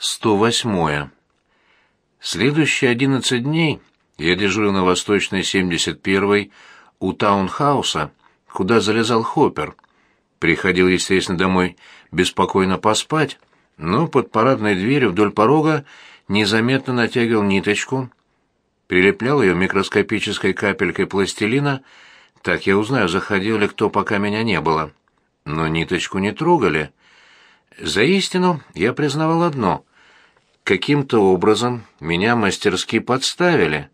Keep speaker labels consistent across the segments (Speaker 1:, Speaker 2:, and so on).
Speaker 1: 108. Следующие 11 дней я дежурил на Восточной 71-й у таунхауса, куда залезал Хоппер. Приходил, естественно, домой беспокойно поспать, но под парадной дверью вдоль порога незаметно натягивал ниточку, прилеплял ее микроскопической капелькой пластилина, так я узнаю, заходил ли кто, пока меня не было. Но ниточку не трогали. За истину я признавал одно каким-то образом меня мастерски подставили,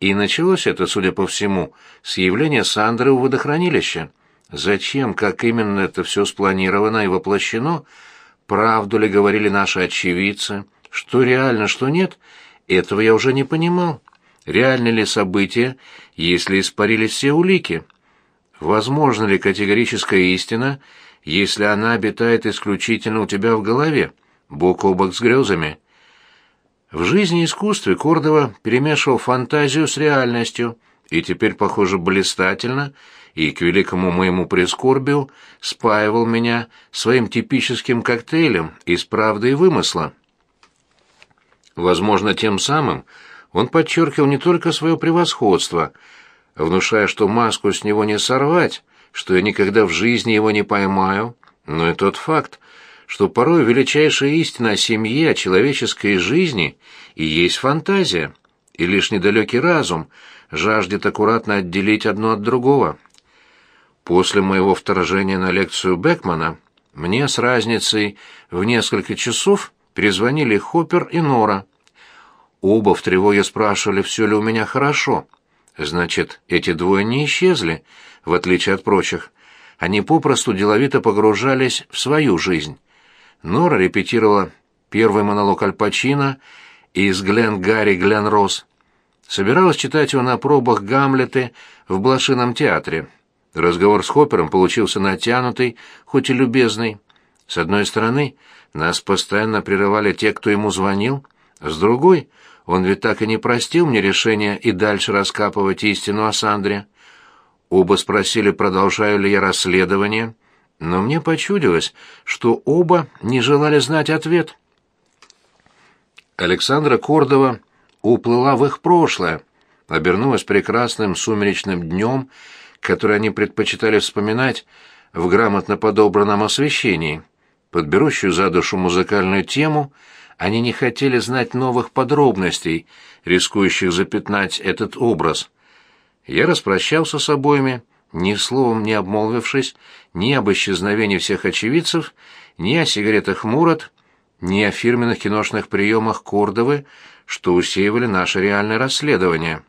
Speaker 1: и началось это, судя по всему, с явления Сандры у водохранилища. Зачем, как именно это все спланировано и воплощено, правду ли говорили наши очевидцы, что реально, что нет, этого я уже не понимал. Реальны ли события, если испарились все улики? Возможно ли категорическая истина, если она обитает исключительно у тебя в голове, бок о бок с грезами? В жизни и искусстве Кордова перемешивал фантазию с реальностью, и теперь, похоже, блистательно и, к великому моему прискорбию, спаивал меня своим типическим коктейлем из правды и вымысла. Возможно, тем самым он подчеркивал не только свое превосходство, внушая, что маску с него не сорвать, что я никогда в жизни его не поймаю, но и тот факт, что порой величайшая истина о семье, о человеческой жизни и есть фантазия, и лишь недалекий разум жаждет аккуратно отделить одно от другого. После моего вторжения на лекцию Бекмана мне с разницей в несколько часов перезвонили Хоппер и Нора. Оба в тревоге спрашивали, все ли у меня хорошо. Значит, эти двое не исчезли, в отличие от прочих. Они попросту деловито погружались в свою жизнь. Нора репетировала первый монолог Аль Пачино из «Глен Гарри, Глен Росс». Собиралась читать его на пробах Гамлеты в Блошином театре. Разговор с Хоппером получился натянутый, хоть и любезный. С одной стороны, нас постоянно прерывали те, кто ему звонил, с другой, он ведь так и не простил мне решение и дальше раскапывать истину о Сандре. Оба спросили, продолжаю ли я расследование, но мне почудилось, что оба не желали знать ответ. Александра Кордова уплыла в их прошлое, обернулась прекрасным сумеречным днем, который они предпочитали вспоминать в грамотно подобранном освещении. Под берущую за душу музыкальную тему они не хотели знать новых подробностей, рискующих запятнать этот образ. Я распрощался с обоими, ни словом не обмолвившись ни об исчезновении всех очевидцев, ни о сигаретах Мурат, ни о фирменных киношных приемах Кордовы, что усеивали наше реальное расследование.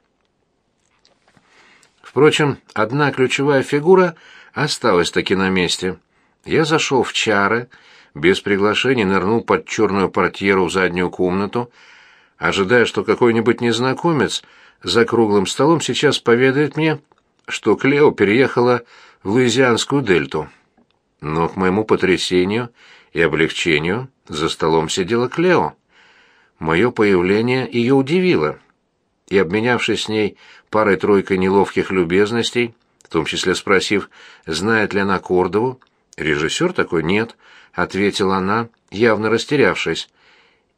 Speaker 1: Впрочем, одна ключевая фигура осталась таки на месте. Я зашел в чары, без приглашения нырнул под черную портьеру в заднюю комнату, ожидая, что какой-нибудь незнакомец за круглым столом сейчас поведает мне что Клео переехала в Луизианскую дельту. Но к моему потрясению и облегчению за столом сидела Клео. Мое появление ее удивило, и, обменявшись с ней парой-тройкой неловких любезностей, в том числе спросив, знает ли она Кордову, «Режиссер такой нет», — ответила она, явно растерявшись.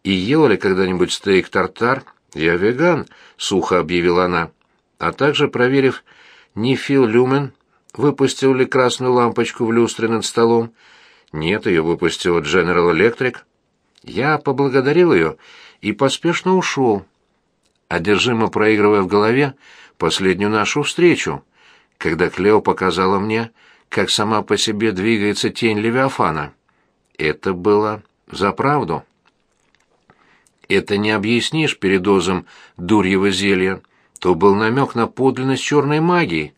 Speaker 1: «И ела ли когда-нибудь стейк-тартар?» «Я веган», — сухо объявила она, а также, проверив, не Фил Люмен выпустил ли красную лампочку в люстре над столом? Нет, ее выпустил General Electric. Я поблагодарил ее и поспешно ушел, одержимо проигрывая в голове последнюю нашу встречу, когда Клео показала мне, как сама по себе двигается тень Левиафана. Это было за правду. Это не объяснишь передозом дурьего зелья то был намек на подлинность черной магии,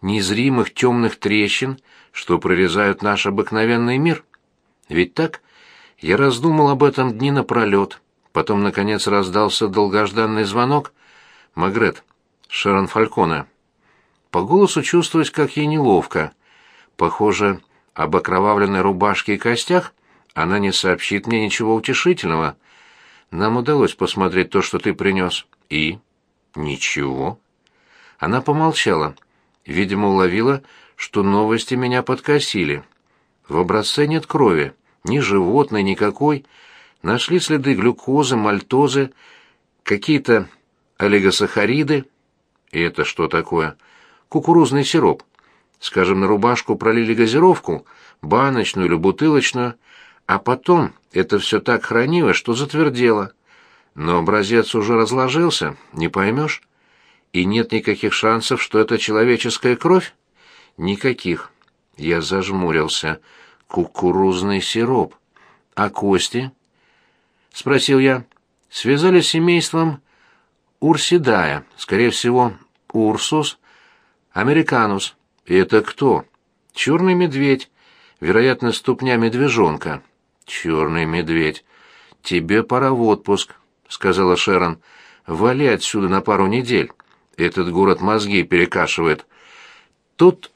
Speaker 1: незримых темных трещин, что прорезают наш обыкновенный мир. Ведь так? Я раздумал об этом дни напролет. Потом, наконец, раздался долгожданный звонок. Магрет, Шерон Фальконе. По голосу чувствовать, как ей неловко. Похоже, об окровавленной рубашке и костях она не сообщит мне ничего утешительного. Нам удалось посмотреть то, что ты принес. И... Ничего. Она помолчала. Видимо, уловила, что новости меня подкосили. В образце нет крови, ни животной никакой, Нашли следы глюкозы, мальтозы, какие-то олигосахариды. И это что такое? Кукурузный сироп. Скажем, на рубашку пролили газировку, баночную или бутылочную, а потом это все так хранилось, что затвердело. Но образец уже разложился, не поймешь. И нет никаких шансов, что это человеческая кровь? Никаких. Я зажмурился. Кукурузный сироп. А кости? Спросил я. Связали с семейством Урсидая, скорее всего, Урсус, Американус. Это кто? Черный медведь, вероятно, ступня медвежонка. Черный медведь. Тебе пора в отпуск, сказала Шерон. Вали отсюда на пару недель. Этот город мозги перекашивает. Тут,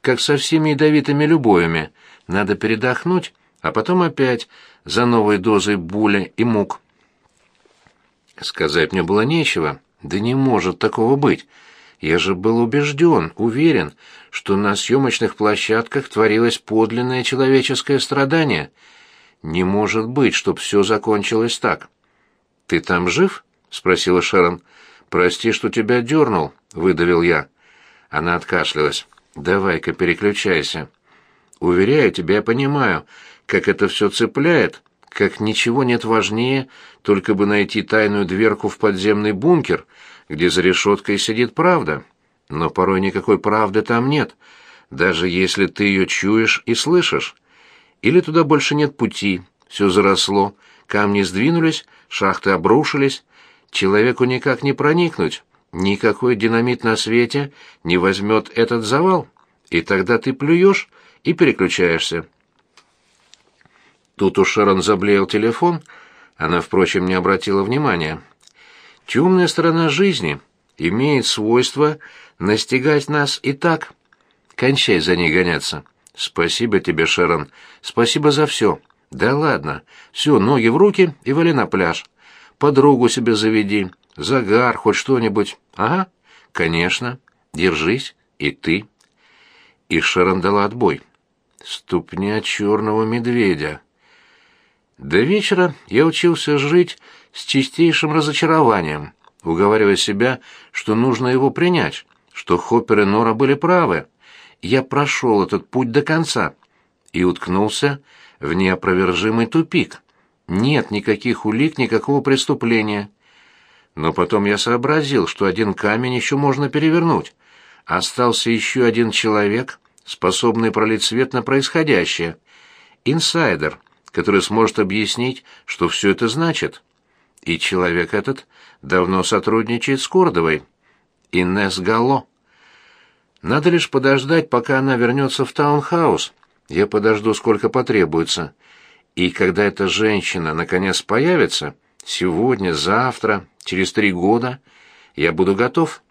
Speaker 1: как со всеми ядовитыми любовями, надо передохнуть, а потом опять за новой дозой були и мук. Сказать мне было нечего. Да не может такого быть. Я же был убежден, уверен, что на съемочных площадках творилось подлинное человеческое страдание. Не может быть, чтоб все закончилось так. «Ты там жив?» — спросила Шерон. «Прости, что тебя дернул», — выдавил я. Она откашлялась. «Давай-ка переключайся. Уверяю тебя, я понимаю, как это все цепляет, как ничего нет важнее, только бы найти тайную дверку в подземный бункер, где за решеткой сидит правда. Но порой никакой правды там нет, даже если ты ее чуешь и слышишь. Или туда больше нет пути, все заросло, камни сдвинулись, шахты обрушились, человеку никак не проникнуть, никакой динамит на свете не возьмет этот завал, и тогда ты плюешь и переключаешься. Тут у Шерон заблеял телефон, она, впрочем, не обратила внимания. Темная сторона жизни имеет свойство настигать нас и так. Кончай за ней гоняться. Спасибо тебе, Шерон, спасибо за все. Да ладно, все, ноги в руки и вали на пляж. Подругу себе заведи, загар, хоть что-нибудь. Ага, конечно, держись, и ты. И Шерон дала отбой. Ступня черного медведя. До вечера я учился жить с чистейшим разочарованием, уговаривая себя, что нужно его принять, что Хоппер и Нора были правы. Я прошел этот путь до конца и уткнулся в неопровержимый тупик. Нет никаких улик, никакого преступления. Но потом я сообразил, что один камень еще можно перевернуть. Остался еще один человек, способный пролить свет на происходящее. Инсайдер, который сможет объяснить, что все это значит. И человек этот давно сотрудничает с Кордовой. Инесс Галло. Надо лишь подождать, пока она вернется в таунхаус. Я подожду, сколько потребуется. И когда эта женщина наконец появится, сегодня, завтра, через три года, я буду готов.